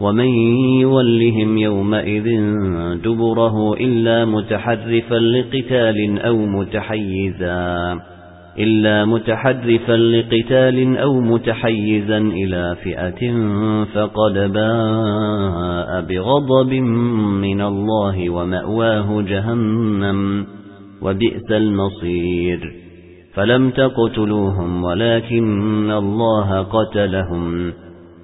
ومن يولهم يومئذ دبره إلا متحرفا لقتال أو متحيزا إلا متحرفا لقتال أو متحيزا إلى فئة فقد باء بغضب من الله ومأواه جهنم وبئس المصير. فلم تقتلوهم ولكن الله قتلهم.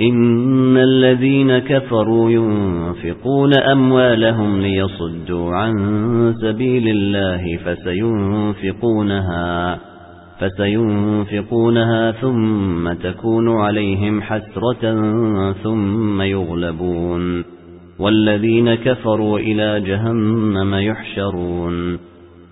إن الذين كفروا ينفقون أموالهم ليصدوا عن سبيل الله فسينفقونها فسينفقونها ثم تكون عليهم حسرة ثم يغلبون والذين كفروا إلى جهنم يحشرون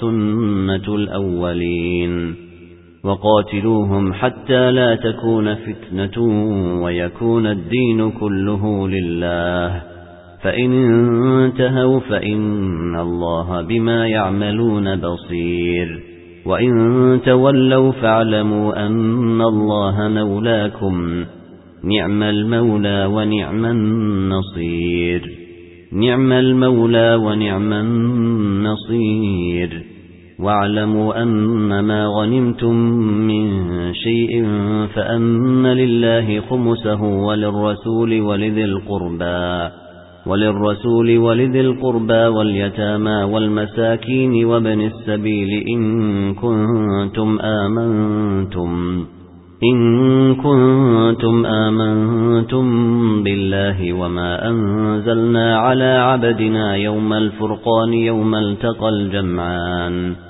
سنة الأولين. وقاتلوهم حتى لا تكون فتنة ويكون الدين كله لله. فإن انتهوا فإن الله بما يعملون بصير. وإن تولوا فاعلموا أن الله مولاكم. نعم المولى ونعم النصير. نعم المولى ونعم النصير. واعلموا أن ما غنمتم من شيء فأن لله خمسه وللرسول ولذي القربى وللرسول ولذي القربى واليتامى والمساكين وابن السبيل إن كنتم آمنتم إن كنتم آمنتم بالله وما أنزلنا على عبدنا يوم الفرقان يوم التقى الجمعان.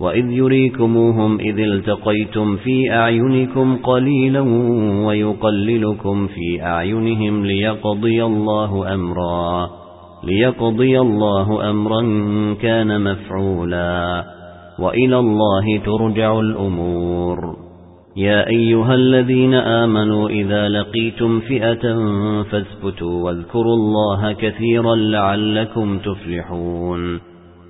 وإذ يريكموهم إذ التقيتم في أعينكم قليلا ويقللكم في أعينهم ليقضي الله أمرا ليقضي الله أمرا كان مفعولا وإلى الله ترجع الأمور يا أيها الذين آمنوا إذا لقيتم فئة فاثبتوا واذكروا الله كثيرا لعلكم تفلحون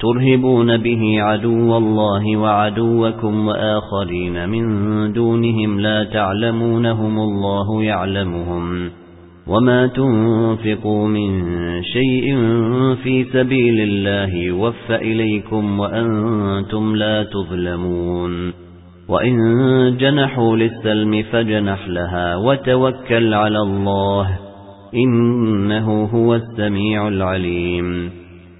ترهبون به عدو الله وعدوكم وآخرين من دونهم لا تعلمونهم الله يعلمهم وما تنفقوا من شيء في سبيل الله يوفى إليكم وأنتم لا تظلمون وإن جنحوا للسلم فجنح لها وتوكل على الله إنه هو السميع العليم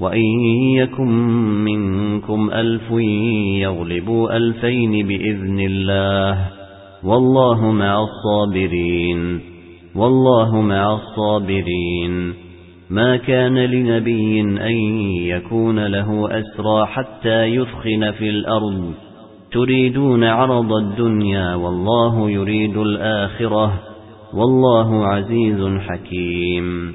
وَإِن يَكُن مِّنكُمْ أَلْفٌ يَغْلِبُوا أَلْفَيْنِ بِإِذْنِ اللَّهِ وَاللَّهُ مَعَ الصَّابِرِينَ وَاللَّهُ مَعَ الصَّابِرِينَ مَا كَانَ لِنَبِيٍّ أَن يَكُونَ لَهُ أَسْرَى حَتَّى يُثْخِنَ فِي الْأَرْضِ تُرِيدُونَ عَرَضَ الدُّنْيَا وَاللَّهُ يُرِيدُ الْآخِرَةَ وَاللَّهُ عَزِيزٌ حَكِيمٌ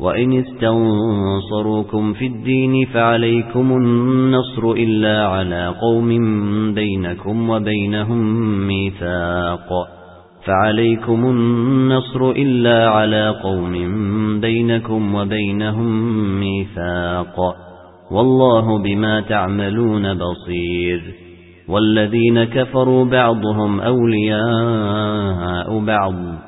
وَإِنِ اسْتَنصَرُوكُمْ فِي الدِّينِ فَعَلَيْكُمُ النَّصْرُ إِلَّا عَلَى قَوْمٍ بَيْنَكُمْ وَبَيْنَهُم مِّيثَاقٌ. فَعَلَيْكُمُ النَّصْرُ إِلَّا عَلَى قَوْمٍ بَيْنَكُمْ وَبَيْنَهُم مِّيثَاقٌ. وَاللَّهُ بِمَا تَعْمَلُونَ بَصِيرٌ. وَالَّذِينَ كَفَرُوا بَعْضُهُمْ أَوْلِيَاءُ بَعْضٍ.